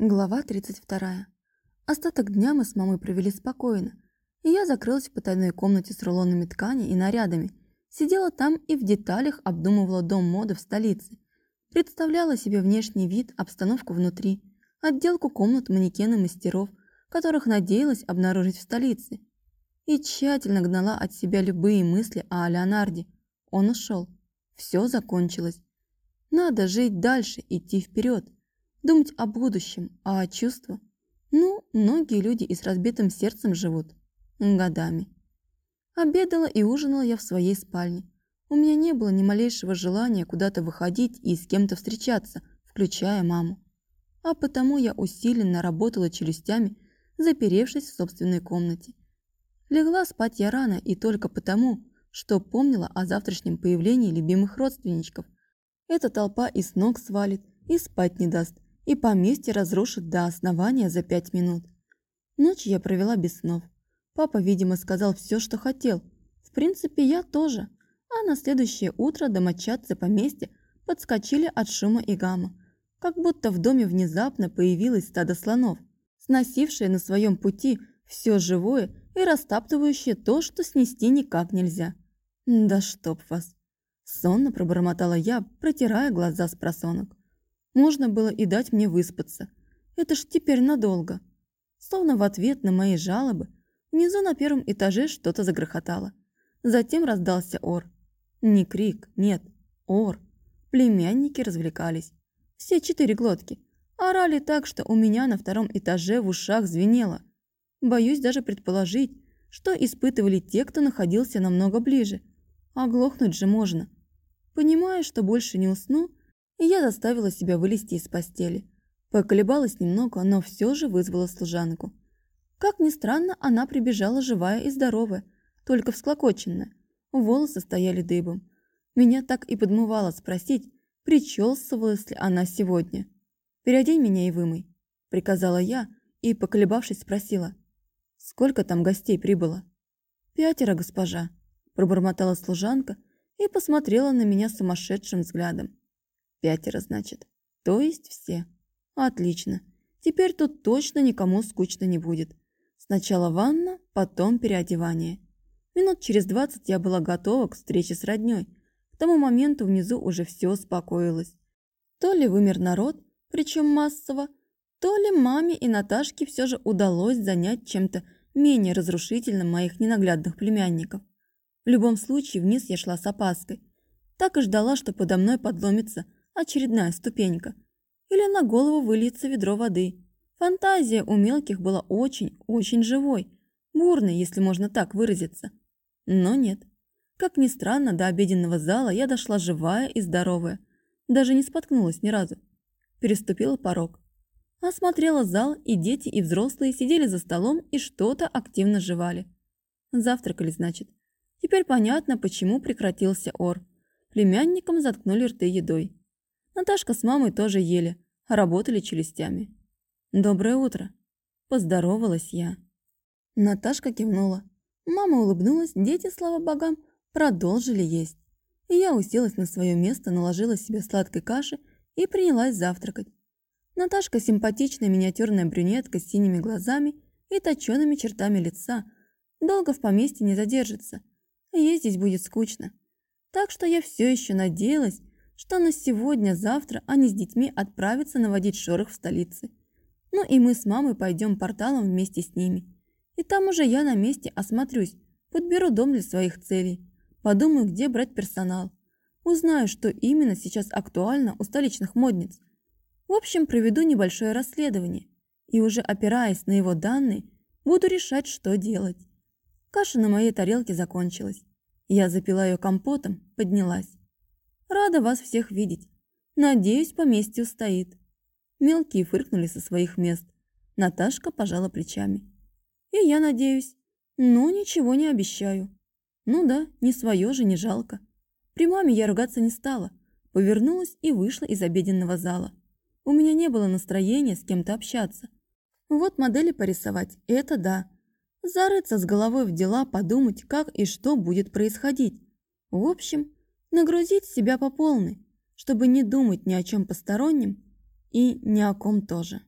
Глава 32. Остаток дня мы с мамой провели спокойно, и я закрылась в потайной комнате с рулонами ткани и нарядами, сидела там и в деталях обдумывала дом моды в столице, представляла себе внешний вид, обстановку внутри, отделку комнат манекены мастеров, которых надеялась обнаружить в столице, и тщательно гнала от себя любые мысли о Леонарде. Он ушел. Все закончилось. Надо жить дальше, идти вперед думать о будущем, а о чувствах. Ну, многие люди и с разбитым сердцем живут. Годами. Обедала и ужинала я в своей спальне. У меня не было ни малейшего желания куда-то выходить и с кем-то встречаться, включая маму. А потому я усиленно работала челюстями, заперевшись в собственной комнате. Легла спать я рано и только потому, что помнила о завтрашнем появлении любимых родственничков. Эта толпа и с ног свалит, и спать не даст, и поместье разрушит до основания за пять минут. Ночь я провела без снов. Папа, видимо, сказал все, что хотел. В принципе, я тоже. А на следующее утро домочадцы поместья подскочили от шума и гамма. Как будто в доме внезапно появилось стадо слонов, сносившее на своем пути все живое и растаптывающее то, что снести никак нельзя. «Да чтоб вас!» Сонно пробормотала я, протирая глаза с просонок. Можно было и дать мне выспаться. Это ж теперь надолго. Словно в ответ на мои жалобы, внизу на первом этаже что-то загрохотало. Затем раздался ор. Не крик, нет, ор. Племянники развлекались. Все четыре глотки. Орали так, что у меня на втором этаже в ушах звенело. Боюсь даже предположить, что испытывали те, кто находился намного ближе. Оглохнуть же можно. Понимая, что больше не усну, и я заставила себя вылезти из постели. Поколебалась немного, но все же вызвала служанку. Как ни странно, она прибежала живая и здоровая, только всклокоченная. Волосы стояли дыбом. Меня так и подмывало спросить, причесывалась ли она сегодня. «Переодень меня и вымой», – приказала я и, поколебавшись, спросила. «Сколько там гостей прибыло?» «Пятеро, госпожа», – пробормотала служанка и посмотрела на меня сумасшедшим взглядом. Пятеро, значит. То есть все. Отлично. Теперь тут точно никому скучно не будет. Сначала ванна, потом переодевание. Минут через двадцать я была готова к встрече с роднёй. К тому моменту внизу уже все успокоилось. То ли вымер народ, причем массово, то ли маме и Наташке все же удалось занять чем-то менее разрушительным моих ненаглядных племянников. В любом случае вниз я шла с опаской. Так и ждала, что подо мной подломится очередная ступенька. Или на голову выльется ведро воды. Фантазия у мелких была очень-очень живой, бурной, если можно так выразиться. Но нет. Как ни странно, до обеденного зала я дошла живая и здоровая. Даже не споткнулась ни разу. Переступила порог. Осмотрела зал, и дети, и взрослые сидели за столом и что-то активно жевали. Завтракали, значит. Теперь понятно, почему прекратился ор. Племянникам заткнули рты едой. Наташка с мамой тоже ели, работали челюстями. «Доброе утро!» – поздоровалась я. Наташка кивнула. Мама улыбнулась, дети, слава богам, продолжили есть. И я уселась на свое место, наложила себе сладкой каши и принялась завтракать. Наташка симпатичная миниатюрная брюнетка с синими глазами и точеными чертами лица. Долго в поместье не задержится. Ей здесь будет скучно. Так что я все еще надеялась, что на сегодня-завтра они с детьми отправятся наводить шорох в столице. Ну и мы с мамой пойдем порталом вместе с ними. И там уже я на месте осмотрюсь, подберу дом для своих целей, подумаю, где брать персонал. Узнаю, что именно сейчас актуально у столичных модниц. В общем, проведу небольшое расследование и уже опираясь на его данные, буду решать, что делать. Каша на моей тарелке закончилась. Я запила ее компотом, поднялась. Рада вас всех видеть. Надеюсь, поместье устоит. Мелкие фыркнули со своих мест. Наташка пожала плечами. И я надеюсь. Но ничего не обещаю. Ну да, не свое же не жалко. При маме я ругаться не стала. Повернулась и вышла из обеденного зала. У меня не было настроения с кем-то общаться. Вот модели порисовать – это да. Зарыться с головой в дела, подумать, как и что будет происходить. В общем, нагрузить себя по полной, чтобы не думать ни о чем постороннем и ни о ком тоже.